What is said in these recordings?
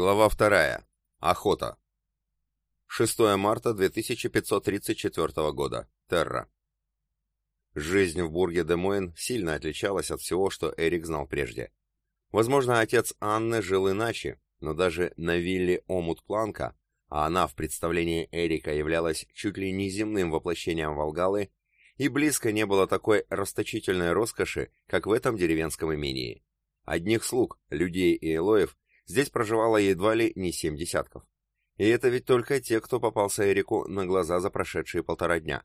Глава вторая. Охота. 6 марта 2534 года. Терра. Жизнь в бурге Демойн сильно отличалась от всего, что Эрик знал прежде. Возможно, отец Анны жил иначе, но даже на вилле Омут Планка, а она в представлении Эрика являлась чуть ли не земным воплощением Волгалы, и близко не было такой расточительной роскоши, как в этом деревенском имении. Одних слуг, людей и элоев здесь проживало едва ли не семь десятков. И это ведь только те, кто попался Эрику на глаза за прошедшие полтора дня.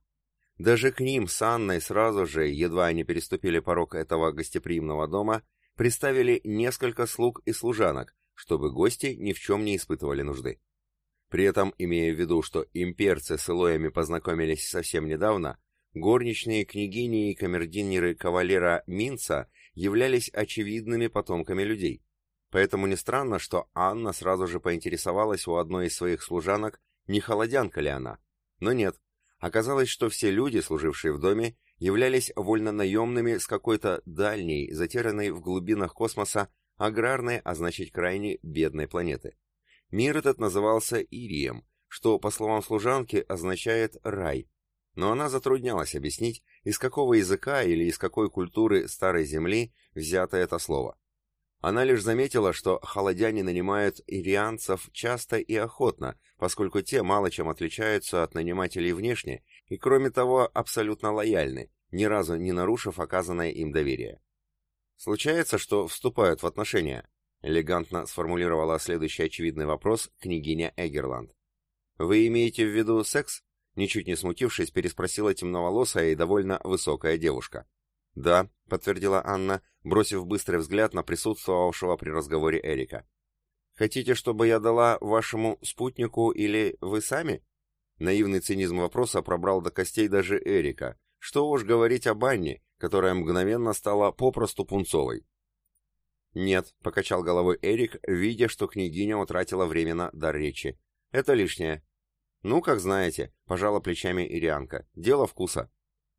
Даже к ним с Анной сразу же, едва они переступили порог этого гостеприимного дома, приставили несколько слуг и служанок, чтобы гости ни в чем не испытывали нужды. При этом, имея в виду, что имперцы с Элоями познакомились совсем недавно, горничные княгини и камердинеры кавалера Минца являлись очевидными потомками людей. Поэтому не странно, что Анна сразу же поинтересовалась у одной из своих служанок, не холодянка ли она. Но нет, оказалось, что все люди, служившие в доме, являлись вольнонаемными с какой-то дальней, затерянной в глубинах космоса, аграрной, а значит крайне бедной планеты. Мир этот назывался Ирием, что, по словам служанки, означает «рай», но она затруднялась объяснить, из какого языка или из какой культуры Старой Земли взято это слово. Она лишь заметила, что холодяне нанимают ирианцев часто и охотно, поскольку те мало чем отличаются от нанимателей внешне и, кроме того, абсолютно лояльны, ни разу не нарушив оказанное им доверие. Случается, что вступают в отношения, элегантно сформулировала следующий очевидный вопрос княгиня Эгерланд. Вы имеете в виду секс? Ничуть не смутившись, переспросила темноволосая и довольно высокая девушка. «Да», — подтвердила Анна, бросив быстрый взгляд на присутствовавшего при разговоре Эрика. «Хотите, чтобы я дала вашему спутнику или вы сами?» Наивный цинизм вопроса пробрал до костей даже Эрика. Что уж говорить об Анне, которая мгновенно стала попросту пунцовой. «Нет», — покачал головой Эрик, видя, что княгиня утратила временно дар речи. «Это лишнее». «Ну, как знаете», — пожала плечами Ирианка. «Дело вкуса».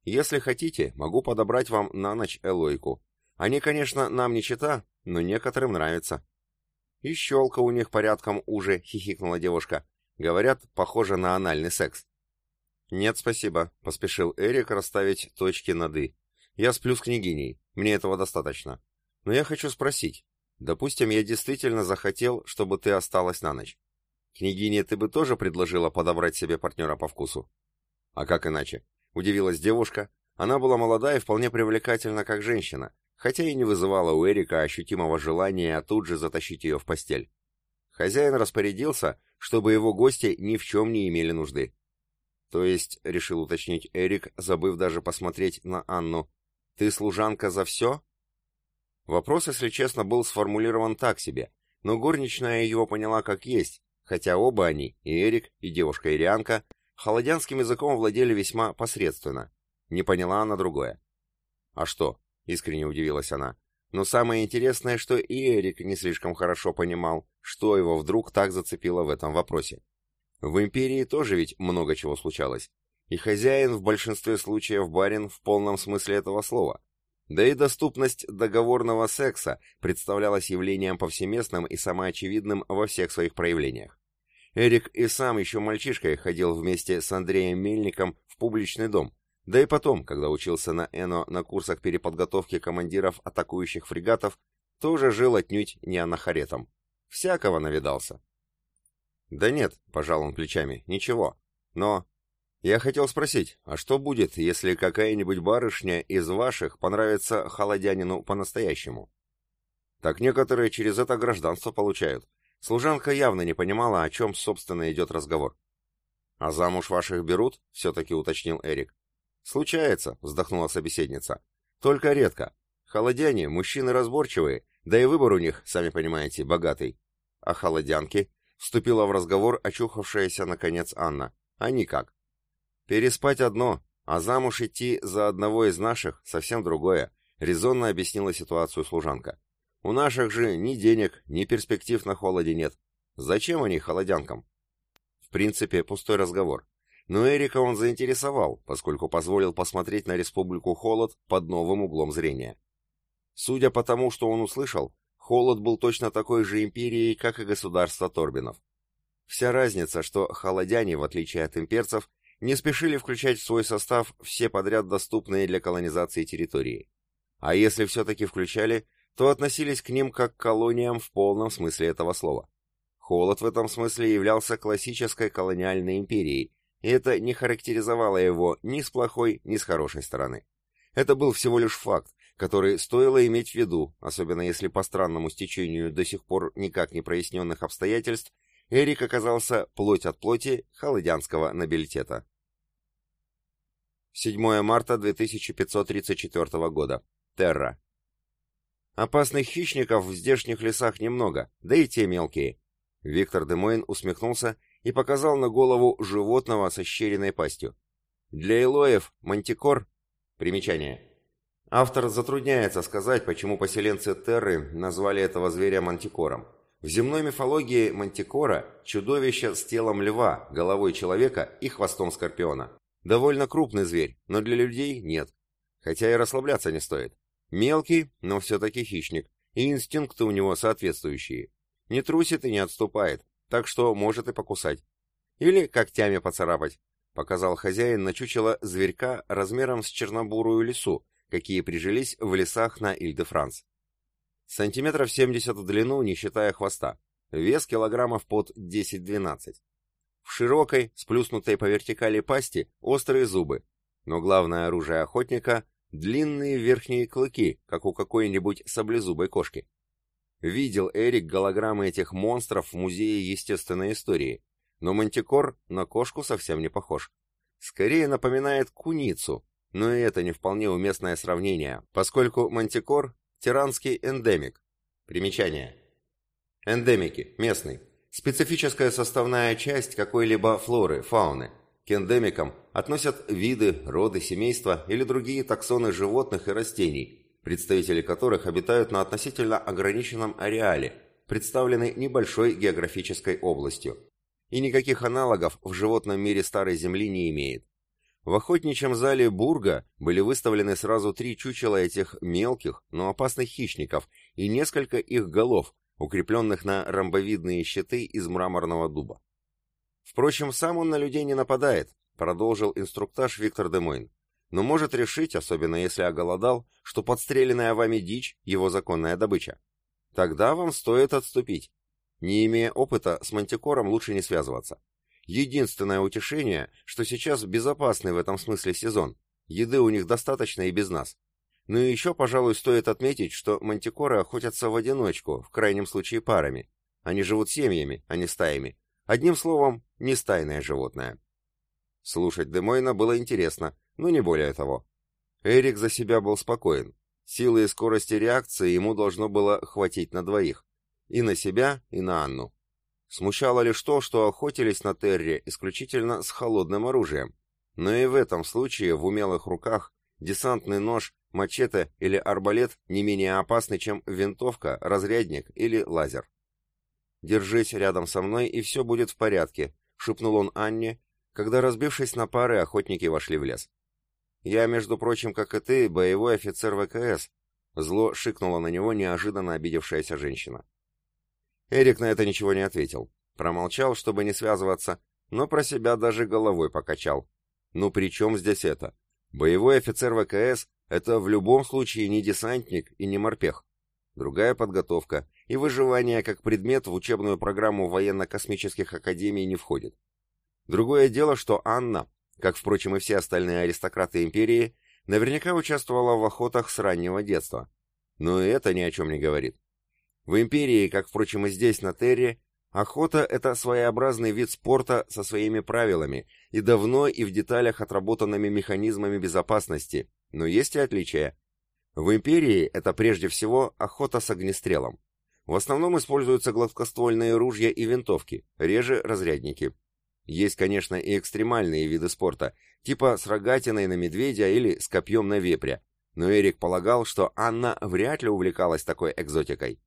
Если хотите, могу подобрать вам на ночь Элойку. Они, конечно, нам не чита, но некоторым нравится. И щелка у них порядком уже, хихикнула девушка. Говорят, похоже на анальный секс. Нет, спасибо, поспешил Эрик расставить точки над «и». Я сплю с княгиней, мне этого достаточно. Но я хочу спросить. Допустим, я действительно захотел, чтобы ты осталась на ночь. Княгине ты бы тоже предложила подобрать себе партнера по вкусу? А как иначе? Удивилась девушка. Она была молода и вполне привлекательна как женщина, хотя и не вызывала у Эрика ощутимого желания тут же затащить ее в постель. Хозяин распорядился, чтобы его гости ни в чем не имели нужды. То есть, решил уточнить Эрик, забыв даже посмотреть на Анну, «Ты служанка за все?» Вопрос, если честно, был сформулирован так себе, но горничная его поняла как есть, хотя оба они, и Эрик, и девушка-ирианка, Холодянским языком владели весьма посредственно. Не поняла она другое. «А что?» — искренне удивилась она. Но самое интересное, что и Эрик не слишком хорошо понимал, что его вдруг так зацепило в этом вопросе. В империи тоже ведь много чего случалось. И хозяин в большинстве случаев барин в полном смысле этого слова. Да и доступность договорного секса представлялась явлением повсеместным и самоочевидным во всех своих проявлениях. Эрик и сам еще мальчишкой ходил вместе с Андреем Мельником в публичный дом, да и потом, когда учился на Эно на курсах переподготовки командиров атакующих фрегатов, тоже жил отнюдь не анахаретом. Всякого навидался. «Да нет», — пожал он плечами, — «ничего. Но...» «Я хотел спросить, а что будет, если какая-нибудь барышня из ваших понравится холодянину по-настоящему?» «Так некоторые через это гражданство получают. Служанка явно не понимала, о чем, собственно, идет разговор. «А замуж ваших берут?» — все-таки уточнил Эрик. «Случается», — вздохнула собеседница. «Только редко. Холодяне — мужчины разборчивые, да и выбор у них, сами понимаете, богатый. А холодянки?» — вступила в разговор очухавшаяся, наконец, Анна. «Они как?» «Переспать одно, а замуж идти за одного из наших — совсем другое», — резонно объяснила ситуацию служанка. У наших же ни денег, ни перспектив на холоде нет. Зачем они холодянкам? В принципе, пустой разговор. Но Эрика он заинтересовал, поскольку позволил посмотреть на Республику Холод под новым углом зрения. Судя по тому, что он услышал, Холод был точно такой же империей, как и государство Торбинов. Вся разница, что холодяне, в отличие от имперцев, не спешили включать в свой состав все подряд доступные для колонизации территории. А если все-таки включали, то относились к ним как к колониям в полном смысле этого слова. Холод в этом смысле являлся классической колониальной империей, и это не характеризовало его ни с плохой, ни с хорошей стороны. Это был всего лишь факт, который стоило иметь в виду, особенно если по странному стечению до сих пор никак не проясненных обстоятельств Эрик оказался плоть от плоти холодянского нобилитета. 7 марта 2534 года. Терра. Опасных хищников в здешних лесах немного, да и те мелкие. Виктор Демойн усмехнулся и показал на голову животного со щеренной пастью. Для элоев мантикор... Примечание. Автор затрудняется сказать, почему поселенцы Терры назвали этого зверя мантикором. В земной мифологии мантикора – чудовище с телом льва, головой человека и хвостом скорпиона. Довольно крупный зверь, но для людей нет. Хотя и расслабляться не стоит. Мелкий, но все-таки хищник, и инстинкты у него соответствующие. Не трусит и не отступает, так что может и покусать. Или когтями поцарапать, показал хозяин на чучело зверька размером с чернобурую лису, какие прижились в лесах на Иль-де-Франс. Сантиметров 70 в длину, не считая хвоста. Вес килограммов под 10-12. В широкой, сплюснутой по вертикали пасти, острые зубы. Но главное оружие охотника — длинные верхние клыки, как у какой-нибудь саблезубой кошки. Видел Эрик голограммы этих монстров в Музее естественной истории, но мантикор на кошку совсем не похож. Скорее напоминает куницу, но и это не вполне уместное сравнение, поскольку мантикор Тиранский эндемик. Примечание. Эндемики. Местный. Специфическая составная часть какой-либо флоры, фауны. К эндемикам относят виды, роды, семейства или другие таксоны животных и растений, представители которых обитают на относительно ограниченном ареале, представлены небольшой географической областью. И никаких аналогов в животном мире Старой Земли не имеет. В охотничьем зале Бурга были выставлены сразу три чучела этих мелких, но опасных хищников и несколько их голов, укрепленных на ромбовидные щиты из мраморного дуба. Впрочем, сам он на людей не нападает, продолжил инструктаж Виктор Демойн, но может решить, особенно если оголодал, что подстреленная вами дичь – его законная добыча. Тогда вам стоит отступить. Не имея опыта, с мантикором лучше не связываться. Единственное утешение, что сейчас безопасный в этом смысле сезон. Еды у них достаточно и без нас. Ну и еще, пожалуй, стоит отметить, что мантикоры охотятся в одиночку, в крайнем случае парами. Они живут семьями, а не стаями. Одним словом, не стайное животное. Слушать Демойна было интересно, но не более того. Эрик за себя был спокоен. Силы и скорости реакции ему должно было хватить на двоих. И на себя, и на Анну. Смущало лишь то, что охотились на Терре исключительно с холодным оружием. Но и в этом случае в умелых руках десантный нож, мачете или арбалет не менее опасны, чем винтовка, разрядник или лазер. «Держись рядом со мной, и все будет в порядке», — шепнул он Анне, когда, разбившись на пары, охотники вошли в лес. «Я, между прочим, как и ты, боевой офицер ВКС», — зло шикнула на него неожиданно обидевшаяся женщина. Эрик на это ничего не ответил. Промолчал, чтобы не связываться, но про себя даже головой покачал. Ну при чем здесь это? Боевой офицер ВКС — это в любом случае не десантник и не морпех. Другая подготовка, и выживание как предмет в учебную программу военно-космических академий не входит. Другое дело, что Анна, как, впрочем, и все остальные аристократы империи, наверняка участвовала в охотах с раннего детства. Но и это ни о чем не говорит. В империи, как, впрочем, и здесь, на Терре, охота – это своеобразный вид спорта со своими правилами и давно и в деталях отработанными механизмами безопасности, но есть и отличия. В империи это прежде всего охота с огнестрелом. В основном используются гладкоствольные ружья и винтовки, реже разрядники. Есть, конечно, и экстремальные виды спорта, типа с рогатиной на медведя или с копьем на вепря, но Эрик полагал, что Анна вряд ли увлекалась такой экзотикой.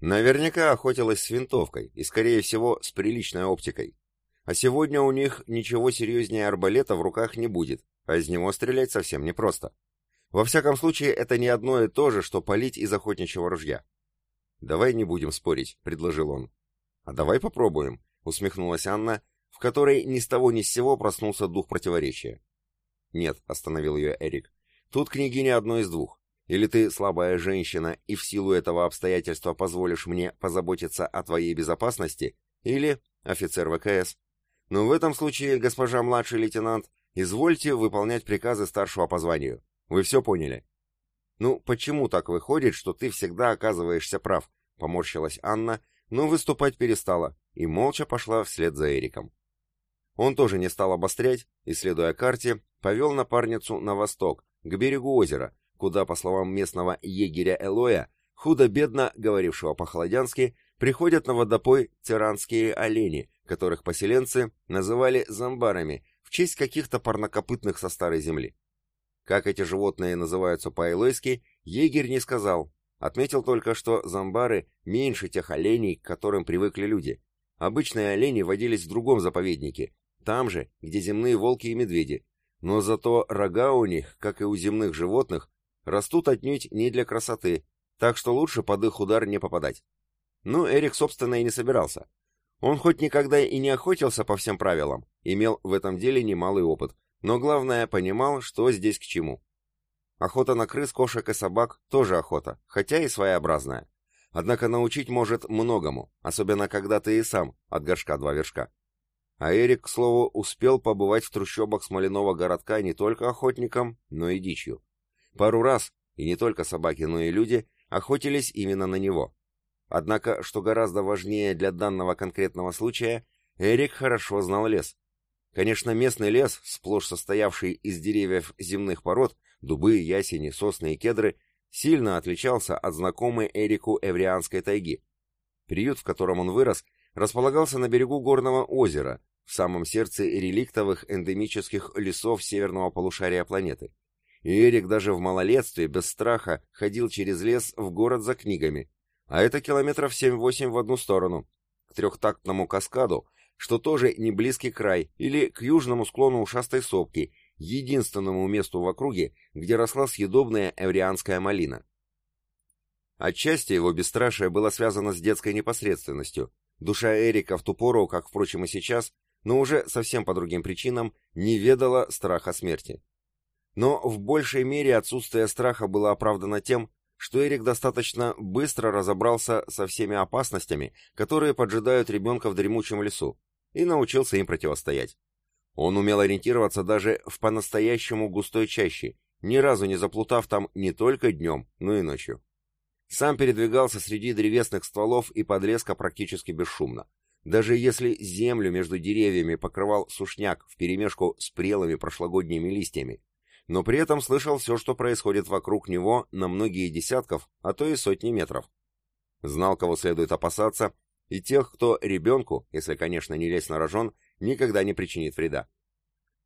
Наверняка охотилась с винтовкой и, скорее всего, с приличной оптикой. А сегодня у них ничего серьезнее арбалета в руках не будет, а из него стрелять совсем непросто. Во всяком случае, это не одно и то же, что палить из охотничьего ружья. «Давай не будем спорить», — предложил он. «А давай попробуем», — усмехнулась Анна, в которой ни с того ни с сего проснулся дух противоречия. «Нет», — остановил ее Эрик, — «тут княгиня одно из двух. Или ты слабая женщина и в силу этого обстоятельства позволишь мне позаботиться о твоей безопасности, или офицер ВКС. Но в этом случае, госпожа младший лейтенант, извольте выполнять приказы старшего по званию. Вы все поняли?» «Ну, почему так выходит, что ты всегда оказываешься прав?» — поморщилась Анна, но выступать перестала и молча пошла вслед за Эриком. Он тоже не стал обострять и, следуя карте, повел напарницу на восток, к берегу озера, куда, по словам местного егеря Элоя, худо-бедно, говорившего по-холодянски, приходят на водопой тиранские олени, которых поселенцы называли зомбарами в честь каких-то парнокопытных со старой земли. Как эти животные называются по-элойски, егерь не сказал, отметил только, что зомбары меньше тех оленей, к которым привыкли люди. Обычные олени водились в другом заповеднике, там же, где земные волки и медведи, но зато рога у них, как и у земных животных, растут отнюдь не для красоты, так что лучше под их удар не попадать. Ну, Эрик, собственно, и не собирался. Он хоть никогда и не охотился по всем правилам, имел в этом деле немалый опыт, но главное, понимал, что здесь к чему. Охота на крыс, кошек и собак тоже охота, хотя и своеобразная. Однако научить может многому, особенно когда ты и сам от горшка два вершка. А Эрик, к слову, успел побывать в трущобах смоляного городка не только охотником, но и дичью. Пару раз, и не только собаки, но и люди, охотились именно на него. Однако, что гораздо важнее для данного конкретного случая, Эрик хорошо знал лес. Конечно, местный лес, сплошь состоявший из деревьев земных пород, дубы, ясени, сосны и кедры, сильно отличался от знакомой Эрику Эврианской тайги. Приют, в котором он вырос, располагался на берегу горного озера, в самом сердце реликтовых эндемических лесов северного полушария планеты. И Эрик даже в малолетстве без страха ходил через лес в город за книгами, а это километров 7-8 в одну сторону, к трехтактному каскаду, что тоже не близкий край, или к южному склону ушастой сопки, единственному месту в округе, где росла съедобная эврианская малина. Отчасти его бесстрашие было связано с детской непосредственностью. Душа Эрика в ту пору, как, впрочем, и сейчас, но уже совсем по другим причинам, не ведала страха смерти. Но в большей мере отсутствие страха было оправдано тем, что Эрик достаточно быстро разобрался со всеми опасностями, которые поджидают ребенка в дремучем лесу, и научился им противостоять. Он умел ориентироваться даже в по-настоящему густой чаще, ни разу не заплутав там не только днем, но и ночью. Сам передвигался среди древесных стволов и подлеска практически бесшумно. Даже если землю между деревьями покрывал сушняк вперемешку с прелыми прошлогодними листьями, но при этом слышал все, что происходит вокруг него на многие десятков, а то и сотни метров. Знал, кого следует опасаться, и тех, кто ребенку, если, конечно, не лезть на рожон, никогда не причинит вреда.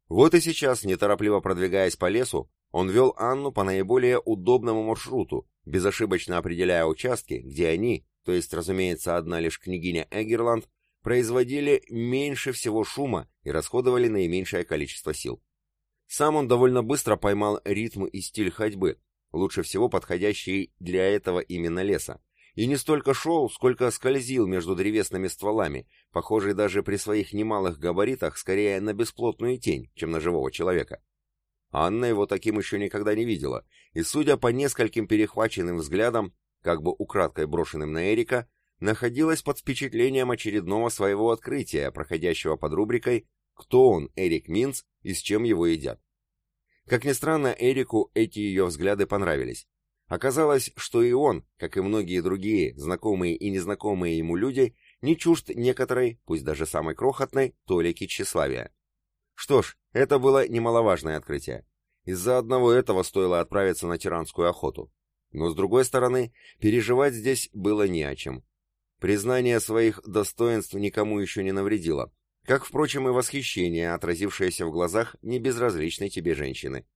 Вот и сейчас, неторопливо продвигаясь по лесу, он вел Анну по наиболее удобному маршруту, безошибочно определяя участки, где они, то есть, разумеется, одна лишь княгиня Эгерланд, производили меньше всего шума и расходовали наименьшее количество сил. Сам он довольно быстро поймал ритм и стиль ходьбы, лучше всего подходящий для этого именно леса, и не столько шел, сколько скользил между древесными стволами, похожий даже при своих немалых габаритах скорее на бесплотную тень, чем на живого человека. Анна его таким еще никогда не видела, и, судя по нескольким перехваченным взглядам, как бы украдкой брошенным на Эрика, находилась под впечатлением очередного своего открытия, проходящего под рубрикой «Кто он, Эрик Минц, и с чем его едят?». Как ни странно, Эрику эти ее взгляды понравились. Оказалось, что и он, как и многие другие, знакомые и незнакомые ему люди, не чужд некоторой, пусть даже самой крохотной, толики тщеславия. Что ж, это было немаловажное открытие. Из-за одного этого стоило отправиться на тиранскую охоту. Но, с другой стороны, переживать здесь было не о чем. Признание своих достоинств никому еще не навредило, как, впрочем, и восхищение, отразившееся в глазах небезразличной тебе женщины.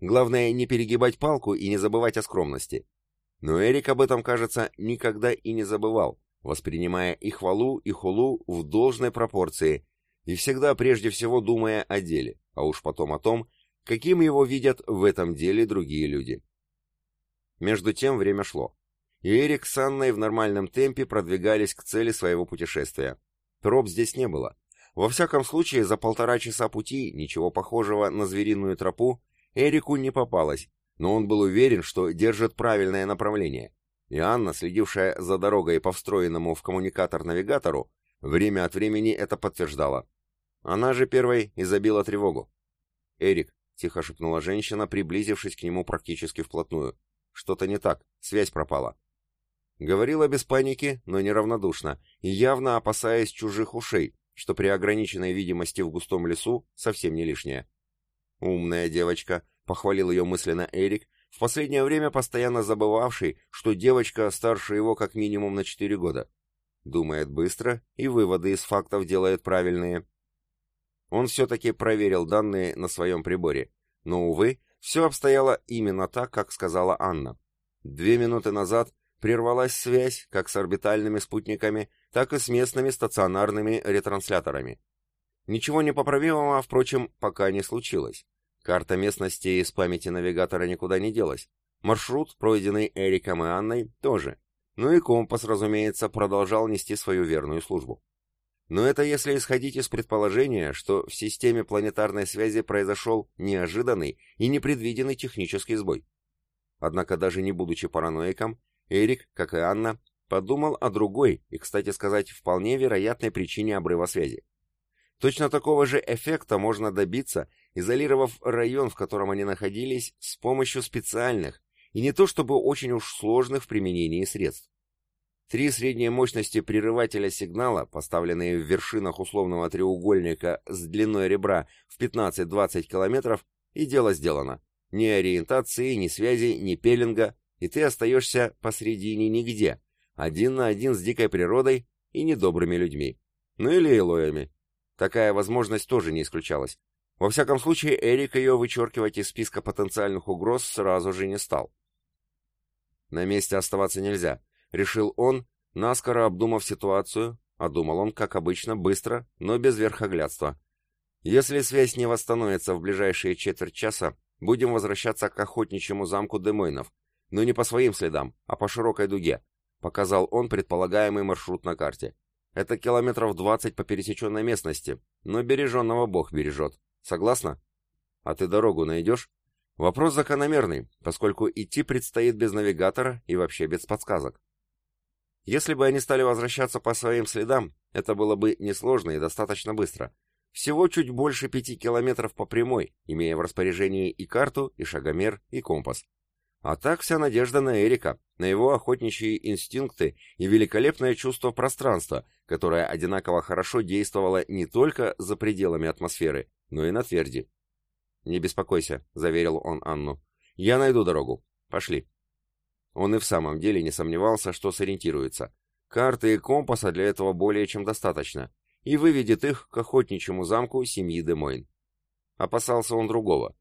Главное, не перегибать палку и не забывать о скромности. Но Эрик об этом, кажется, никогда и не забывал, воспринимая и хвалу, и хулу в должной пропорции, и всегда прежде всего думая о деле, а уж потом о том, каким его видят в этом деле другие люди. Между тем время шло. и Эрик с Анной в нормальном темпе продвигались к цели своего путешествия. Троп здесь не было. Во всяком случае, за полтора часа пути ничего похожего на звериную тропу Эрику не попалось, но он был уверен, что держит правильное направление. И Анна, следившая за дорогой по встроенному в коммуникатор навигатору, время от времени это подтверждала. Она же первой и забила тревогу. «Эрик», — тихо шепнула женщина, приблизившись к нему практически вплотную, — «что-то не так, связь пропала». Говорила без паники, но неравнодушно, и явно опасаясь чужих ушей, что при ограниченной видимости в густом лесу совсем не лишнее. «Умная девочка», — похвалил ее мысленно Эрик, в последнее время постоянно забывавший, что девочка старше его как минимум на четыре года. Думает быстро и выводы из фактов делает правильные. Он все-таки проверил данные на своем приборе, но, увы, все обстояло именно так, как сказала Анна. Две минуты назад прервалась связь как с орбитальными спутниками, так и с местными стационарными ретрансляторами. Ничего непоправимого, впрочем, пока не случилось. Карта местности из памяти навигатора никуда не делась. Маршрут, пройденный Эриком и Анной, тоже. Ну и компас, разумеется, продолжал нести свою верную службу. Но это если исходить из предположения, что в системе планетарной связи произошел неожиданный и непредвиденный технический сбой. Однако даже не будучи параноиком, Эрик, как и Анна, подумал о другой и, кстати сказать, вполне вероятной причине обрыва связи. Точно такого же эффекта можно добиться, изолировав район, в котором они находились, с помощью специальных, и не то чтобы очень уж сложных в применении средств. Три средние мощности прерывателя сигнала, поставленные в вершинах условного треугольника с длиной ребра в 15-20 километров, и дело сделано. Ни ориентации, ни связи, ни пеленга, и ты остаешься посредине нигде, один на один с дикой природой и недобрыми людьми. Ну или элоями. Такая возможность тоже не исключалась. Во всяком случае, Эрик ее вычеркивать из списка потенциальных угроз сразу же не стал. На месте оставаться нельзя, решил он, наскоро обдумав ситуацию, а думал он, как обычно, быстро, но без верхоглядства. Если связь не восстановится в ближайшие четверть часа, будем возвращаться к охотничьему замку Демойнов, но не по своим следам, а по широкой дуге, показал он предполагаемый маршрут на карте. Это километров 20 по пересеченной местности, но береженного Бог бережет. Согласна? А ты дорогу найдешь? Вопрос закономерный, поскольку идти предстоит без навигатора и вообще без подсказок. Если бы они стали возвращаться по своим следам, это было бы несложно и достаточно быстро. Всего чуть больше пяти километров по прямой, имея в распоряжении и карту, и шагомер, и компас. А так вся надежда на Эрика, на его охотничьи инстинкты и великолепное чувство пространства, которое одинаково хорошо действовало не только за пределами атмосферы, но и на тверди. «Не беспокойся», — заверил он Анну. «Я найду дорогу. Пошли». Он и в самом деле не сомневался, что сориентируется. Карты и компаса для этого более чем достаточно, и выведет их к охотничьему замку семьи Демойн. Опасался он другого.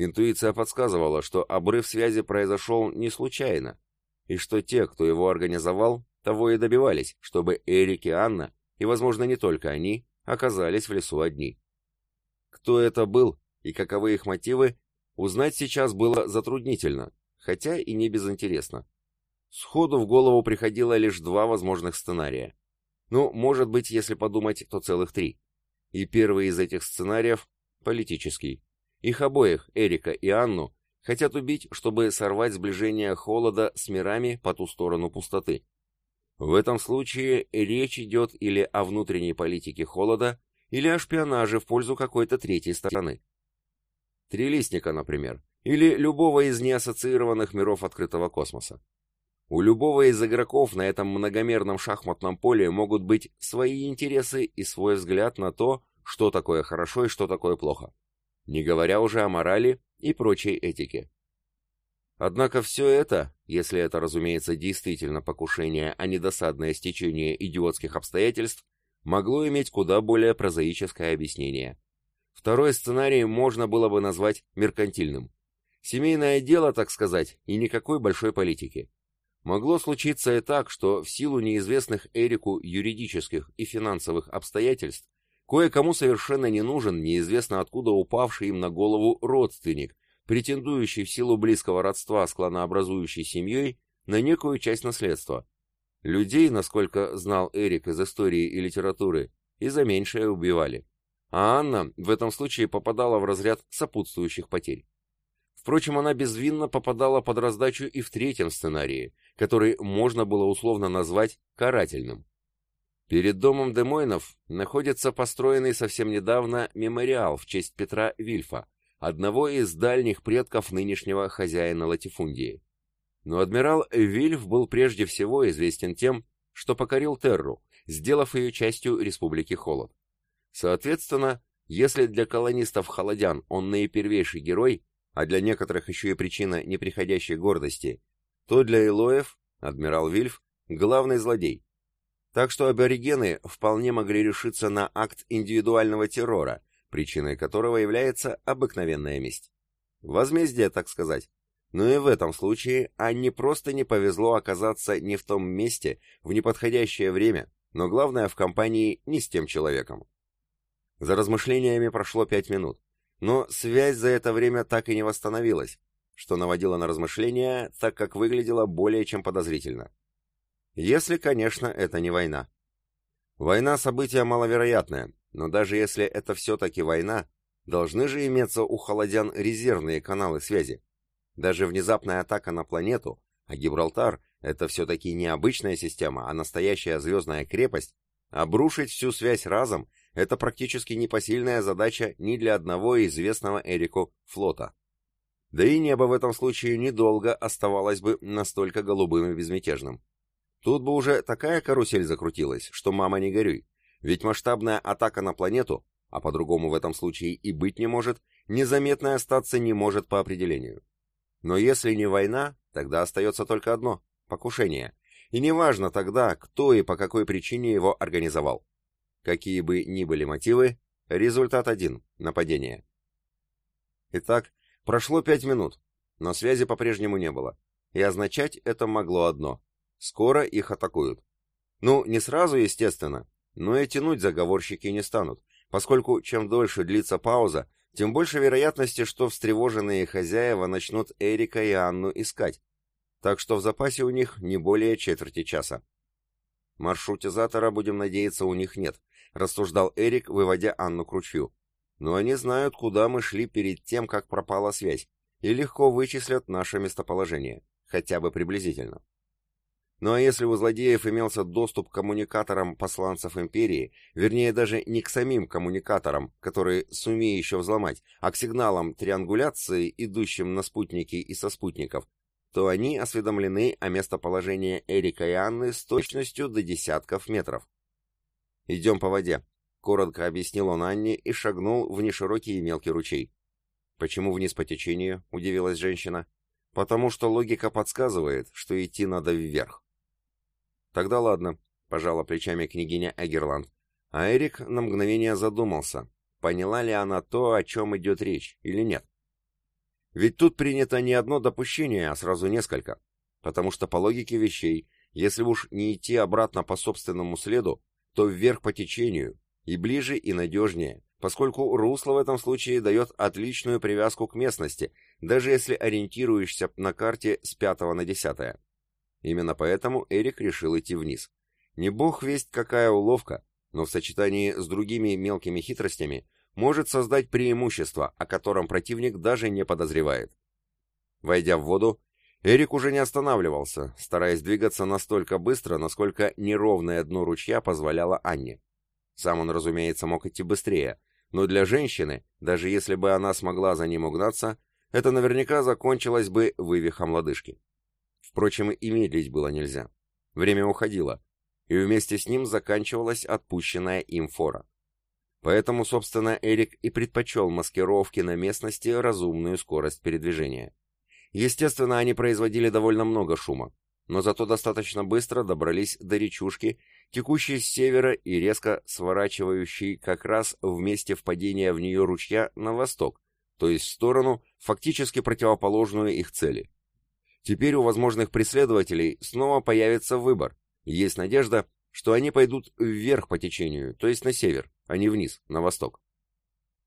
Интуиция подсказывала, что обрыв связи произошел не случайно, и что те, кто его организовал, того и добивались, чтобы Эрик и Анна, и, возможно, не только они, оказались в лесу одни. Кто это был и каковы их мотивы, узнать сейчас было затруднительно, хотя и не безинтересно. Сходу в голову приходило лишь два возможных сценария. Ну, может быть, если подумать, то целых три. И первый из этих сценариев – политический. Их обоих, Эрика и Анну, хотят убить, чтобы сорвать сближение холода с мирами по ту сторону пустоты. В этом случае речь идет или о внутренней политике холода, или о шпионаже в пользу какой-то третьей стороны. Трилистника, например, или любого из неассоциированных миров открытого космоса. У любого из игроков на этом многомерном шахматном поле могут быть свои интересы и свой взгляд на то, что такое хорошо и что такое плохо не говоря уже о морали и прочей этике. Однако все это, если это, разумеется, действительно покушение, а не досадное стечение идиотских обстоятельств, могло иметь куда более прозаическое объяснение. Второй сценарий можно было бы назвать меркантильным. Семейное дело, так сказать, и никакой большой политики. Могло случиться и так, что в силу неизвестных Эрику юридических и финансовых обстоятельств Кое-кому совершенно не нужен неизвестно откуда упавший им на голову родственник, претендующий в силу близкого родства с кланообразующей семьей на некую часть наследства. Людей, насколько знал Эрик из истории и литературы, и за меньшее убивали. А Анна в этом случае попадала в разряд сопутствующих потерь. Впрочем, она безвинно попадала под раздачу и в третьем сценарии, который можно было условно назвать карательным. Перед домом Демойнов находится построенный совсем недавно мемориал в честь Петра Вильфа, одного из дальних предков нынешнего хозяина латифундии. Но адмирал Вильф был прежде всего известен тем, что покорил Терру, сделав ее частью Республики Холод. Соответственно, если для колонистов холодян он наипервейший герой, а для некоторых еще и причина неприходящей гордости, то для Илоев, адмирал Вильф, главный злодей. Так что аборигены вполне могли решиться на акт индивидуального террора, причиной которого является обыкновенная месть. Возмездие, так сказать. Но и в этом случае Анне просто не повезло оказаться не в том месте, в неподходящее время, но главное в компании не с тем человеком. За размышлениями прошло пять минут, но связь за это время так и не восстановилась, что наводило на размышления, так как выглядело более чем подозрительно. Если, конечно, это не война. Война – событие маловероятное, но даже если это все-таки война, должны же иметься у холодян резервные каналы связи. Даже внезапная атака на планету, а Гибралтар – это все-таки не обычная система, а настоящая звездная крепость, обрушить всю связь разом – это практически непосильная задача ни для одного известного Эрику флота. Да и небо в этом случае недолго оставалось бы настолько голубым и безмятежным. Тут бы уже такая карусель закрутилась, что мама не горюй. Ведь масштабная атака на планету, а по-другому в этом случае и быть не может, незаметной остаться не может по определению. Но если не война, тогда остается только одно – покушение. И неважно тогда, кто и по какой причине его организовал. Какие бы ни были мотивы, результат один – нападение. Итак, прошло пять минут, но связи по-прежнему не было. И означать это могло одно – скоро их атакуют. Ну, не сразу, естественно, но и тянуть заговорщики не станут, поскольку чем дольше длится пауза, тем больше вероятности, что встревоженные хозяева начнут Эрика и Анну искать. Так что в запасе у них не более четверти часа. Маршрутизатора, будем надеяться, у них нет, рассуждал Эрик, выводя Анну к ручью. Но они знают, куда мы шли перед тем, как пропала связь, и легко вычислят наше местоположение, хотя бы приблизительно. Ну а если у злодеев имелся доступ к коммуникаторам посланцев Империи, вернее даже не к самим коммуникаторам, которые сумею еще взломать, а к сигналам триангуляции, идущим на спутники и со спутников, то они осведомлены о местоположении Эрика и Анны с точностью до десятков метров. «Идем по воде», — коротко объяснил он Анне и шагнул в неширокий и мелкий ручей. «Почему вниз по течению?» — удивилась женщина. «Потому что логика подсказывает, что идти надо вверх». «Тогда ладно», — пожала плечами княгиня Эгерланд. А Эрик на мгновение задумался, поняла ли она то, о чем идет речь, или нет. Ведь тут принято не одно допущение, а сразу несколько. Потому что по логике вещей, если уж не идти обратно по собственному следу, то вверх по течению, и ближе, и надежнее, поскольку русло в этом случае дает отличную привязку к местности, даже если ориентируешься на карте с пятого на десятое. Именно поэтому Эрик решил идти вниз. Не бог весть какая уловка, но в сочетании с другими мелкими хитростями может создать преимущество, о котором противник даже не подозревает. Войдя в воду, Эрик уже не останавливался, стараясь двигаться настолько быстро, насколько неровное дно ручья позволяло Анне. Сам он, разумеется, мог идти быстрее, но для женщины, даже если бы она смогла за ним угнаться, это наверняка закончилось бы вывихом лодыжки. Впрочем, и медлить было нельзя. Время уходило, и вместе с ним заканчивалась отпущенная им фора. Поэтому, собственно, Эрик и предпочел маскировки на местности разумную скорость передвижения. Естественно, они производили довольно много шума, но зато достаточно быстро добрались до речушки, текущей с севера и резко сворачивающей как раз в месте впадения в нее ручья на восток, то есть в сторону, фактически противоположную их цели. Теперь у возможных преследователей снова появится выбор. Есть надежда, что они пойдут вверх по течению, то есть на север, а не вниз, на восток.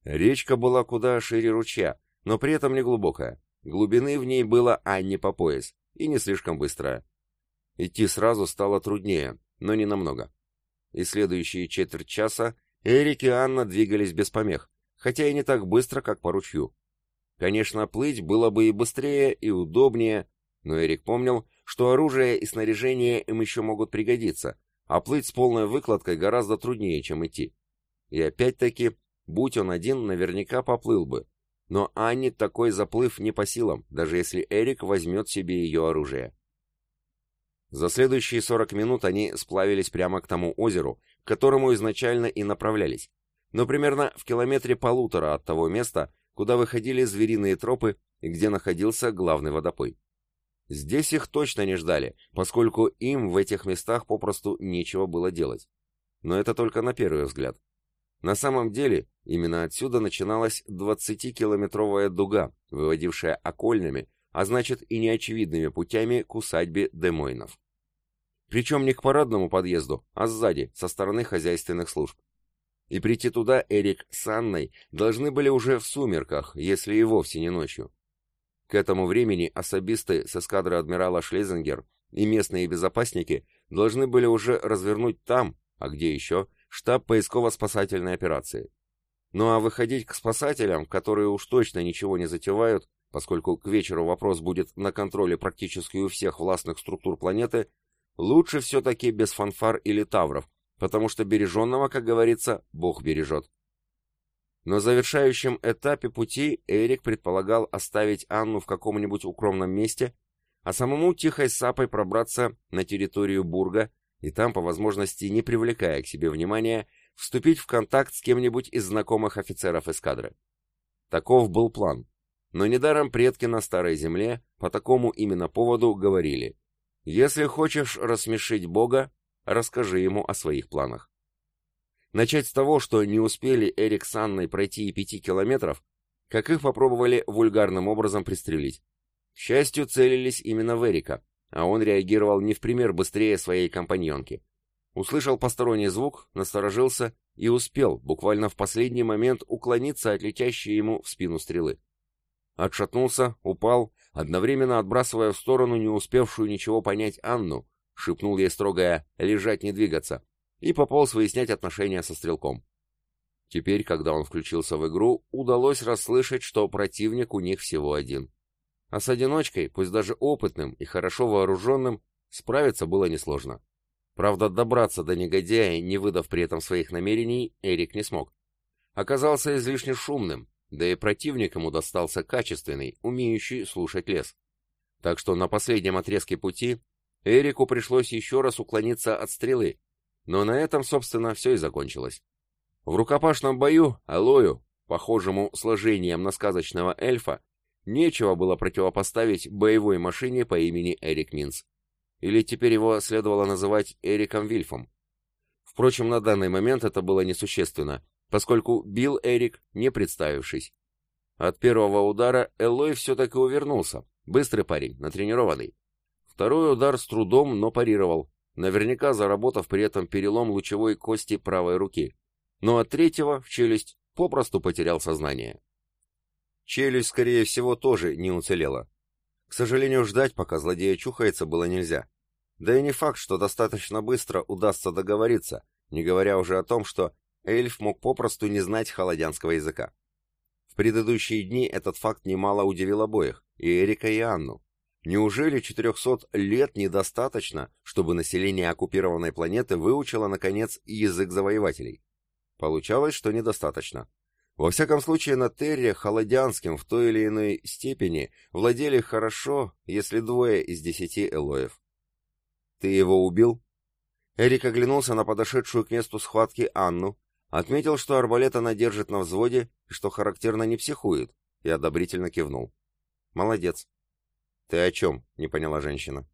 Речка была куда шире ручья, но при этом не глубокая. Глубины в ней было а не по пояс, и не слишком быстрая. Идти сразу стало труднее, но не намного. И следующие четверть часа Эрик и Анна двигались без помех, хотя и не так быстро, как по ручью. Конечно, плыть было бы и быстрее, и удобнее, но Эрик помнил, что оружие и снаряжение им еще могут пригодиться, а плыть с полной выкладкой гораздо труднее, чем идти. И опять-таки, будь он один, наверняка поплыл бы. Но Анне такой заплыв не по силам, даже если Эрик возьмет себе ее оружие. За следующие 40 минут они сплавились прямо к тому озеру, к которому изначально и направлялись, но примерно в километре полутора от того места, куда выходили звериные тропы и где находился главный водопой. Здесь их точно не ждали, поскольку им в этих местах попросту нечего было делать. Но это только на первый взгляд. На самом деле, именно отсюда начиналась 20-километровая дуга, выводившая окольными, а значит и неочевидными путями к усадьбе Демойнов. Причем не к парадному подъезду, а сзади, со стороны хозяйственных служб. И прийти туда Эрик с Анной должны были уже в сумерках, если и вовсе не ночью. К этому времени особисты с эскадры адмирала Шлезингер и местные безопасники должны были уже развернуть там, а где еще, штаб поисково-спасательной операции. Ну а выходить к спасателям, которые уж точно ничего не затевают, поскольку к вечеру вопрос будет на контроле практически у всех властных структур планеты, лучше все-таки без фанфар или тавров, потому что береженного, как говорится, Бог бережет. На завершающем этапе пути Эрик предполагал оставить Анну в каком-нибудь укромном месте, а самому тихой сапой пробраться на территорию Бурга и там, по возможности, не привлекая к себе внимания, вступить в контакт с кем-нибудь из знакомых офицеров эскадры. Таков был план. Но недаром предки на Старой Земле по такому именно поводу говорили «Если хочешь рассмешить Бога, расскажи ему о своих планах». Начать с того, что не успели Эрик с Анной пройти и пяти километров, как их попробовали вульгарным образом пристрелить. К счастью, целились именно в Эрика, а он реагировал не в пример быстрее своей компаньонки. Услышал посторонний звук, насторожился и успел, буквально в последний момент, уклониться от летящей ему в спину стрелы. Отшатнулся, упал, одновременно отбрасывая в сторону не успевшую ничего понять Анну, шепнул ей строгое «лежать, не двигаться», и пополз выяснять отношения со стрелком. Теперь, когда он включился в игру, удалось расслышать, что противник у них всего один. А с одиночкой, пусть даже опытным и хорошо вооруженным, справиться было несложно. Правда, добраться до негодяя, не выдав при этом своих намерений, Эрик не смог. Оказался излишне шумным, да и противник ему достался качественный, умеющий слушать лес. Так что на последнем отрезке пути Эрику пришлось еще раз уклониться от стрелы, но на этом, собственно, все и закончилось. В рукопашном бою Алою, похожему сложением на сказочного эльфа, нечего было противопоставить боевой машине по имени Эрик Минц. Или теперь его следовало называть Эриком Вильфом. Впрочем, на данный момент это было несущественно, поскольку бил Эрик, не представившись. От первого удара Элой все-таки увернулся, быстрый парень, натренированный. Второй удар с трудом, но парировал, наверняка заработав при этом перелом лучевой кости правой руки. Ну а третьего, в челюсть, попросту потерял сознание. Челюсть, скорее всего, тоже не уцелела. К сожалению, ждать, пока злодей очухается, было нельзя. Да и не факт, что достаточно быстро удастся договориться, не говоря уже о том, что эльф мог попросту не знать холодянского языка. В предыдущие дни этот факт немало удивил обоих, и Эрика, и Анну. Неужели 400 лет недостаточно, чтобы население оккупированной планеты выучило, наконец, язык завоевателей? Получалось, что недостаточно. Во всяком случае, на Терре холодянским в той или иной степени владели хорошо, если двое из десяти элоев. «Ты его убил?» Эрик оглянулся на подошедшую к месту схватки Анну, отметил, что арбалет она держит на взводе что характерно не психует, и одобрительно кивнул. «Молодец. «Ты о чем?» — не поняла женщина.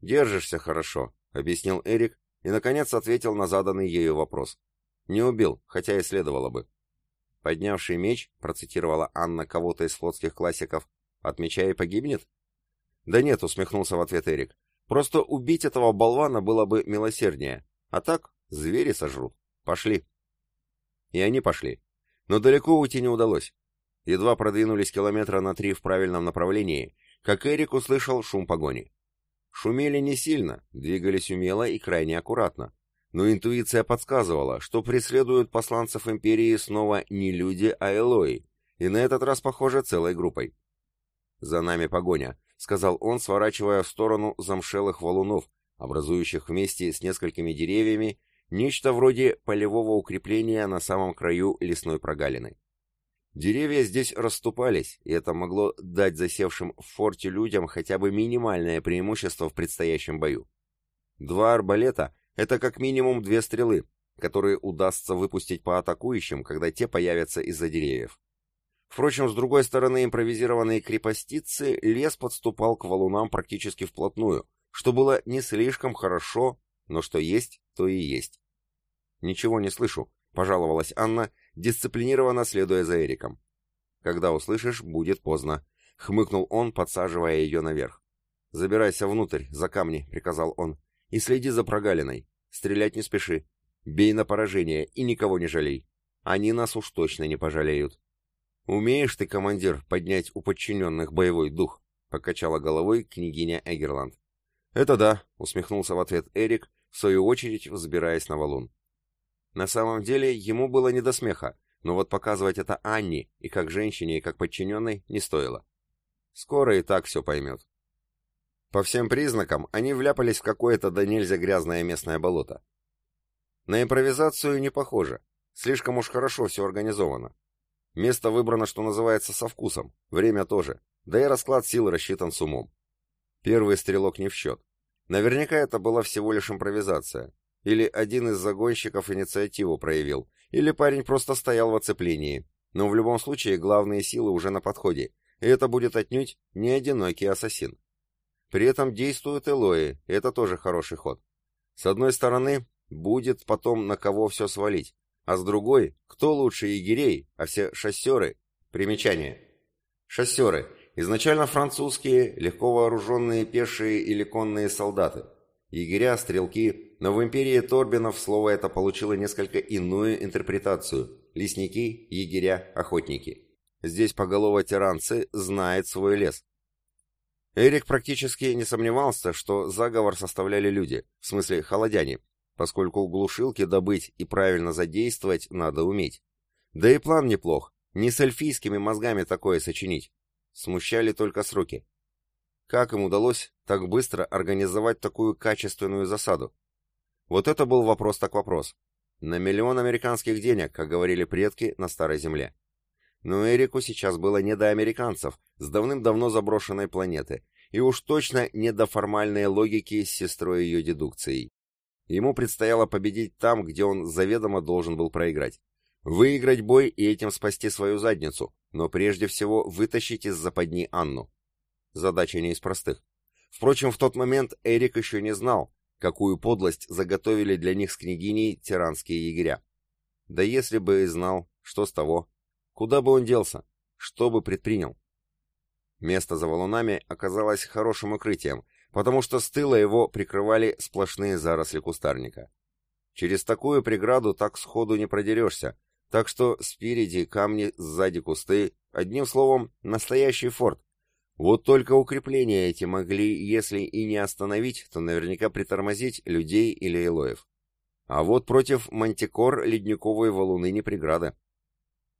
«Держишься хорошо», — объяснил Эрик и, наконец, ответил на заданный ею вопрос. «Не убил, хотя и следовало бы». «Поднявший меч», — процитировала Анна кого-то из флотских классиков, «отмечая погибнет?» «Да нет», — усмехнулся в ответ Эрик. «Просто убить этого болвана было бы милосерднее. А так, звери сожрут. Пошли». И они пошли. Но далеко уйти не удалось. Едва продвинулись километра на три в правильном направлении, как Эрик услышал шум погони. Шумели не сильно, двигались умело и крайне аккуратно. Но интуиция подсказывала, что преследуют посланцев Империи снова не люди, а Элои, и на этот раз, похоже, целой группой. «За нами погоня», — сказал он, сворачивая в сторону замшелых валунов, образующих вместе с несколькими деревьями нечто вроде полевого укрепления на самом краю лесной прогалины. Деревья здесь расступались, и это могло дать засевшим в форте людям хотя бы минимальное преимущество в предстоящем бою. Два арбалета — это как минимум две стрелы, которые удастся выпустить по атакующим, когда те появятся из-за деревьев. Впрочем, с другой стороны импровизированной крепостицы лес подступал к валунам практически вплотную, что было не слишком хорошо, но что есть, то и есть. «Ничего не слышу», — пожаловалась Анна, дисциплинированно следуя за Эриком. «Когда услышишь, будет поздно», — хмыкнул он, подсаживая ее наверх. «Забирайся внутрь, за камни», — приказал он, — «и следи за прогалиной. Стрелять не спеши. Бей на поражение и никого не жалей. Они нас уж точно не пожалеют». «Умеешь ты, командир, поднять у подчиненных боевой дух?» — покачала головой княгиня Эгерланд. «Это да», — усмехнулся в ответ Эрик, в свою очередь взбираясь на валун. На самом деле ему было не до смеха, но вот показывать это Анне и как женщине, и как подчиненной не стоило. Скоро и так все поймет. По всем признакам они вляпались в какое-то до нельзя грязное местное болото. На импровизацию не похоже, слишком уж хорошо все организовано. Место выбрано, что называется, со вкусом, время тоже, да и расклад сил рассчитан с умом. Первый стрелок не в счет. Наверняка это была всего лишь импровизация, или один из загонщиков инициативу проявил, или парень просто стоял в оцеплении. Но в любом случае главные силы уже на подходе, и это будет отнюдь не одинокий ассасин. При этом действуют Элои, это тоже хороший ход. С одной стороны, будет потом на кого все свалить, а с другой, кто лучше егерей, а все шоссеры? Примечание. Шоссеры. Изначально французские, легко вооруженные пешие или конные солдаты. Егеря, стрелки, но в империи Торбинов слово это получило несколько иную интерпретацию. Лесники, егеря, охотники. Здесь поголово тиранцы знает свой лес. Эрик практически не сомневался, что заговор составляли люди, в смысле холодяне, поскольку глушилки добыть и правильно задействовать надо уметь. Да и план неплох, не с эльфийскими мозгами такое сочинить. Смущали только сроки. Как им удалось так быстро организовать такую качественную засаду? Вот это был вопрос так вопрос. На миллион американских денег, как говорили предки, на Старой Земле. Но Эрику сейчас было не до американцев, с давным-давно заброшенной планеты, и уж точно не до формальной логики с сестрой ее дедукцией. Ему предстояло победить там, где он заведомо должен был проиграть. Выиграть бой и этим спасти свою задницу, но прежде всего вытащить из западни Анну. Задача не из простых. Впрочем, в тот момент Эрик еще не знал, какую подлость заготовили для них с княгиней тиранские егеря. Да если бы и знал, что с того? Куда бы он делся? Что бы предпринял? Место за валунами оказалось хорошим укрытием, потому что с тыла его прикрывали сплошные заросли кустарника. Через такую преграду так сходу не продерешься, так что спереди камни, сзади кусты, одним словом, настоящий форт, вот только укрепления эти могли, если и не остановить, то наверняка притормозить людей или элоев. А вот против мантикор ледниковые валуны не преграда.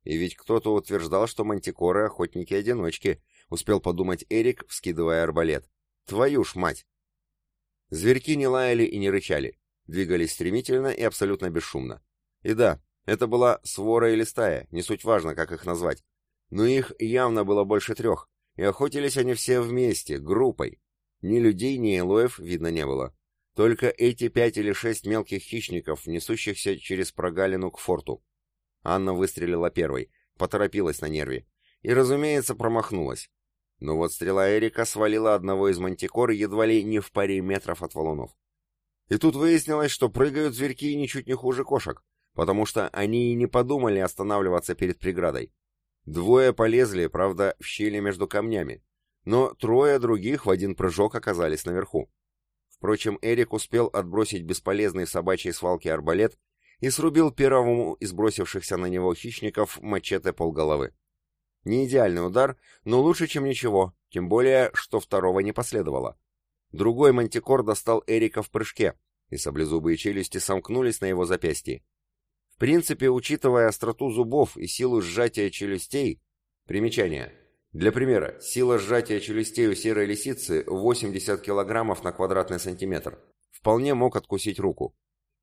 И ведь кто-то утверждал, что мантикоры — охотники-одиночки, успел подумать Эрик, вскидывая арбалет. Твою ж мать! Зверьки не лаяли и не рычали, двигались стремительно и абсолютно бесшумно. И да, это была свора или стая, не суть важно, как их назвать. Но их явно было больше трех, и охотились они все вместе, группой. Ни людей, ни элоев видно не было. Только эти пять или шесть мелких хищников, несущихся через прогалину к форту. Анна выстрелила первой, поторопилась на нерве. И, разумеется, промахнулась. Но вот стрела Эрика свалила одного из мантикор едва ли не в паре метров от валунов. И тут выяснилось, что прыгают зверьки ничуть не хуже кошек, потому что они и не подумали останавливаться перед преградой. Двое полезли, правда, в щели между камнями, но трое других в один прыжок оказались наверху. Впрочем, Эрик успел отбросить бесполезный собачьей свалки арбалет и срубил первому из бросившихся на него хищников мачете полголовы. Не идеальный удар, но лучше, чем ничего, тем более, что второго не последовало. Другой мантикор достал Эрика в прыжке, и саблезубые челюсти сомкнулись на его запястье. В принципе, учитывая остроту зубов и силу сжатия челюстей... Примечание. Для примера, сила сжатия челюстей у серой лисицы 80 килограммов на квадратный сантиметр. Вполне мог откусить руку.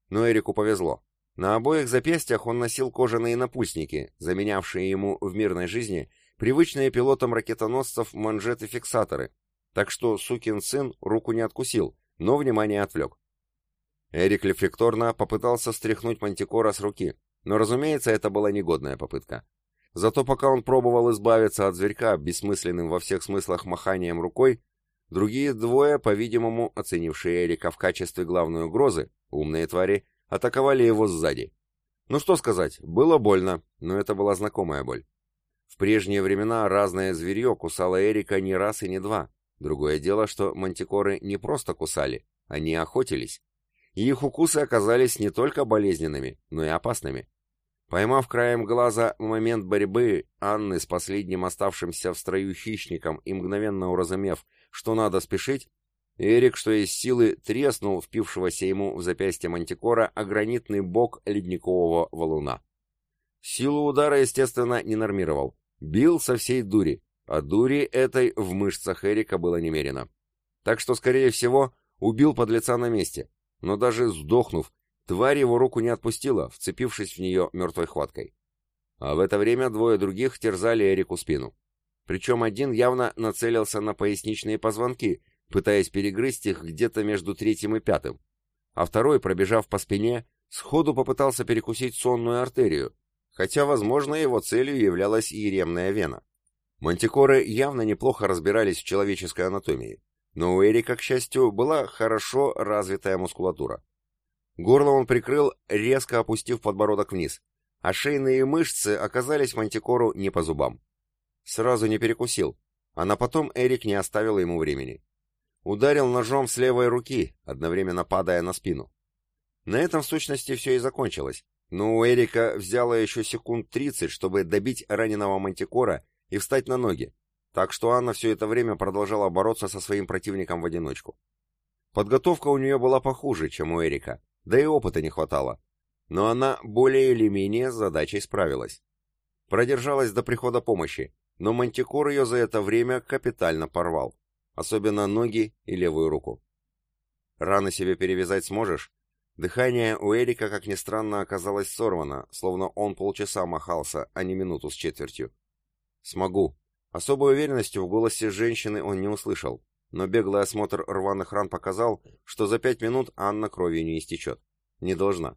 Но Эрику повезло. На обоих запястьях он носил кожаные напульсники, заменявшие ему в мирной жизни привычные пилотам ракетоносцев манжеты-фиксаторы, так что сукин сын руку не откусил, но внимание отвлек. Эрик рефлекторно попытался стряхнуть мантикора с руки, но, разумеется, это была негодная попытка. Зато пока он пробовал избавиться от зверька бессмысленным во всех смыслах маханием рукой, другие двое, по-видимому, оценившие Эрика в качестве главной угрозы, умные твари, атаковали его сзади. Ну что сказать, было больно, но это была знакомая боль. В прежние времена разное зверье кусало Эрика не раз и не два. Другое дело, что мантикоры не просто кусали, они охотились их укусы оказались не только болезненными, но и опасными. Поймав краем глаза момент борьбы Анны с последним оставшимся в строю хищником и мгновенно уразумев, что надо спешить, Эрик, что из силы, треснул впившегося ему в запястье мантикора о гранитный бок ледникового валуна. Силу удара, естественно, не нормировал. Бил со всей дури, а дури этой в мышцах Эрика было немерено. Так что, скорее всего, убил подлеца на месте, но даже сдохнув, тварь его руку не отпустила, вцепившись в нее мертвой хваткой. А в это время двое других терзали Эрику спину. Причем один явно нацелился на поясничные позвонки, пытаясь перегрызть их где-то между третьим и пятым, а второй, пробежав по спине, сходу попытался перекусить сонную артерию, хотя, возможно, его целью являлась иеремная вена. Мантикоры явно неплохо разбирались в человеческой анатомии. Но у Эрика, к счастью, была хорошо развитая мускулатура. Горло он прикрыл, резко опустив подбородок вниз, а шейные мышцы оказались Мантикору не по зубам. Сразу не перекусил, а на потом Эрик не оставил ему времени. Ударил ножом с левой руки, одновременно падая на спину. На этом в сущности все и закончилось, но у Эрика взяло еще секунд 30, чтобы добить раненого Мантикора и встать на ноги, так что Анна все это время продолжала бороться со своим противником в одиночку. Подготовка у нее была похуже, чем у Эрика, да и опыта не хватало. Но она более или менее с задачей справилась. Продержалась до прихода помощи, но Мантикор ее за это время капитально порвал. Особенно ноги и левую руку. Раны себе перевязать сможешь? Дыхание у Эрика, как ни странно, оказалось сорвано, словно он полчаса махался, а не минуту с четвертью. «Смогу», Особой уверенности в голосе женщины он не услышал, но беглый осмотр рваных ран показал, что за пять минут Анна кровью не истечет. Не должна.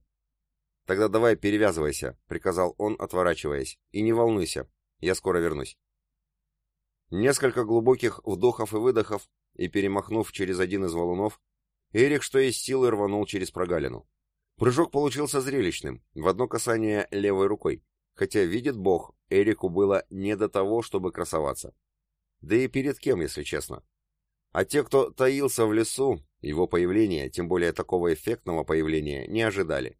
«Тогда давай перевязывайся», — приказал он, отворачиваясь. «И не волнуйся, я скоро вернусь». Несколько глубоких вдохов и выдохов, и перемахнув через один из валунов, Эрик что из силы рванул через прогалину. Прыжок получился зрелищным, в одно касание левой рукой, хотя, видит бог, Эрику было не до того, чтобы красоваться. Да и перед кем, если честно. А те, кто таился в лесу, его появления, тем более такого эффектного появления, не ожидали.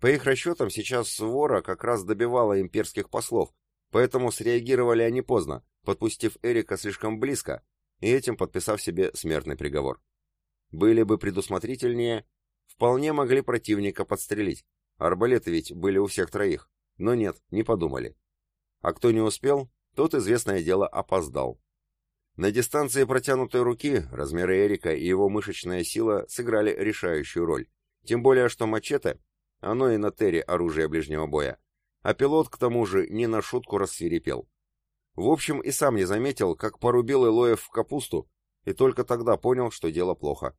По их расчетам, сейчас свора как раз добивала имперских послов, поэтому среагировали они поздно, подпустив Эрика слишком близко и этим подписав себе смертный приговор. Были бы предусмотрительнее, вполне могли противника подстрелить. Арбалеты ведь были у всех троих. Но нет, не подумали. А кто не успел, тот, известное дело, опоздал. На дистанции протянутой руки размеры Эрика и его мышечная сила сыграли решающую роль. Тем более, что мачете, оно и на Терре оружие ближнего боя, а пилот, к тому же, не на шутку рассверепел. В общем, и сам не заметил, как порубил Илоев в капусту, и только тогда понял, что дело плохо.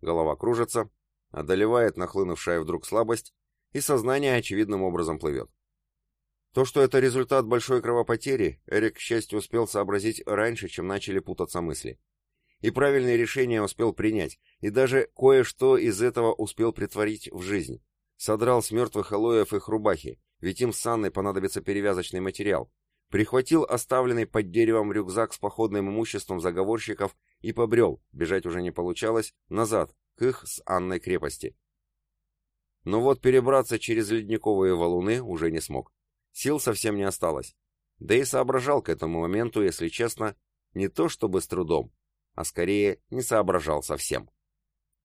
Голова кружится, одолевает нахлынувшая вдруг слабость, и сознание очевидным образом плывет. То, что это результат большой кровопотери, Эрик, к счастью, успел сообразить раньше, чем начали путаться мысли. И правильные решения успел принять, и даже кое-что из этого успел притворить в жизнь. Содрал с мертвых алоев их рубахи, ведь им с Анной понадобится перевязочный материал. Прихватил оставленный под деревом рюкзак с походным имуществом заговорщиков и побрел, бежать уже не получалось, назад, к их с Анной крепости. Но вот перебраться через ледниковые валуны уже не смог. Сил совсем не осталось. Да и соображал к этому моменту, если честно, не то чтобы с трудом, а скорее не соображал совсем.